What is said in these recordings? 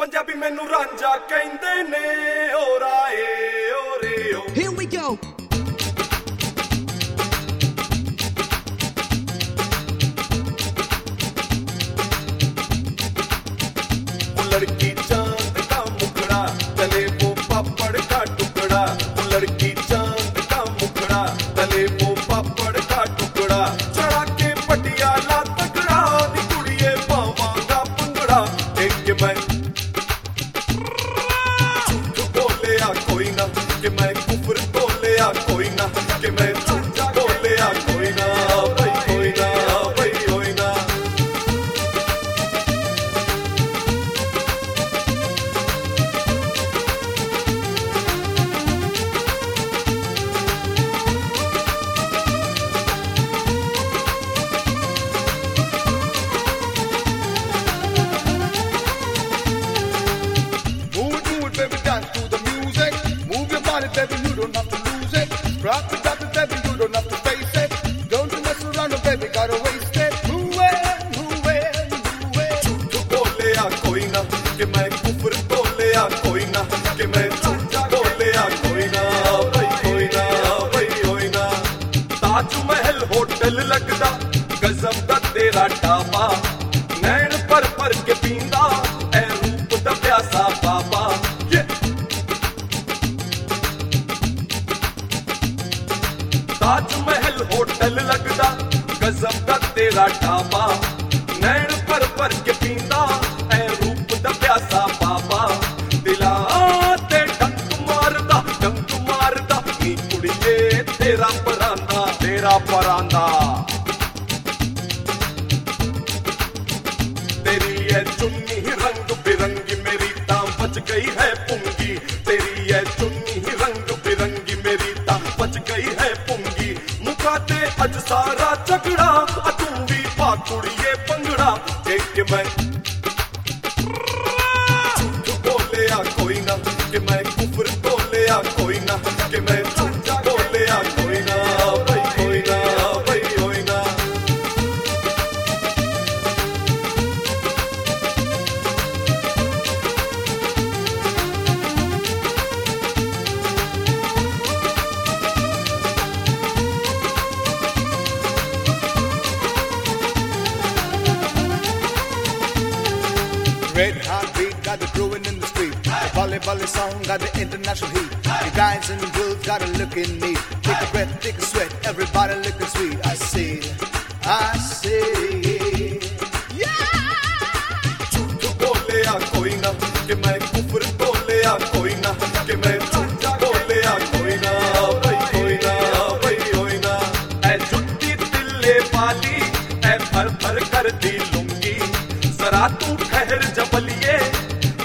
ਪੰਜਾਬੀ ਮੈਨੂੰ ਰਾਂਝਾ ਕਹਿੰਦੇ ਨੇ ਓ ਰਾਏ ਓ ਰੇ ਓ Here we go. वो लड़की चांद का मुखड़ा तले वो पापड़ का टुकड़ा वो लड़की चांद का मुखड़ा तले वो पापड़ का टुकड़ा चढ़ा के पटियाला तगड़ा नी कुड़िए पावांगा पंगड़ा देख के मैं Move baby, you don't have to lose it. Rock it, rock it, baby, you don't have to face it. Don't you mess around, oh, baby, gotta waste it. Move it, move it, move it. झूठ बोलिया कोई ना कि मैं कुफर बोलिया कोई ना कि मैं झूठ बोलिया कोई ना भाई कोई ना भाई कोई ना ताजमहल होटल लगदा गजब दा तेरा ढाबा नैन पर पर के पींदा ऐ रूप दा प्यासा बाबा होटल लगदा गजब दा तेरा ढाबा। नैन पर पर के पींदा ऐ रूप दा प्यासा बाबा दिला ते डंक मारदा डंक मारदा नी कुड़िए तेरा परांदा तेरा परांदा। तेरी ये चुन्नी रंग बिरंगी मेरी तां बच गई है पुंगी। कि मैं कुफर बोलिया कोई ना, कि मैं झूठ बोलिया, कोई ना, भाई, कोई ना, भाई, कोई ना। Red hot got the brewing in the street. The volley volley song got the international heat. The guys and girls got it looking neat. Take a breath, take a sweat, everybody looking sweet. I see, I see. झूठ बोलिया कोई ना कि मैं कुफर बोलिया कोई ना कि मैं झूठ बोलिया कोई ना भाई कोई ना भाई कोई ना ऐ जुत्ती तिल्ले वाली ऐ भर भर कर दी लूँगी जरा तू ठहर जबलिए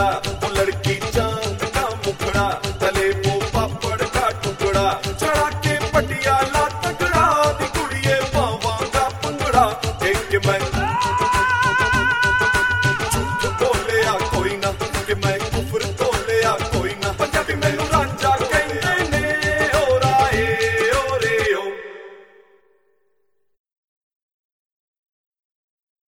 टुकड़ा लड़की चाँद का मुखड़ा तले वो पापड़ का टुकड़ा चढ़ा पटियाला तगड़ा कुड़िए पंगड़ा, देख के मैं